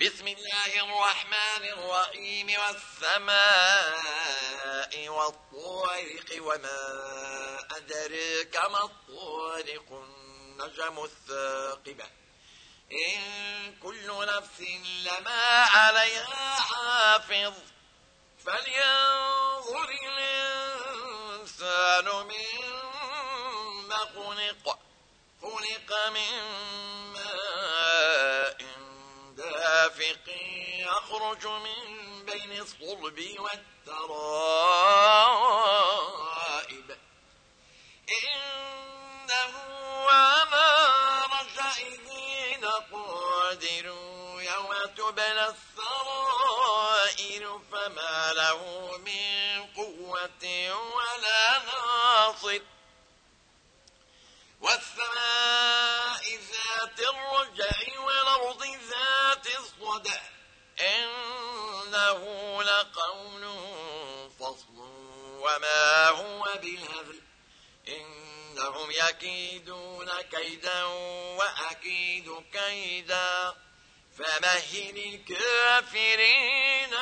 بسم الله الرحمن الرحيم والسماء والطارق وما أدريك ما الطارق النجم الثاقبة إن كل نفس لما عليها حافظ فلينظر الإنسان مما خلق خلق من دافق يخرج من بين الصلب والترائب. إنه على رجعه لقادر يوم تبلى السرائر الصدع إنه لقول فصل وما هو بالهزل إنهم يكيدون كيدا وأكيد كيدا فمهل الكافرين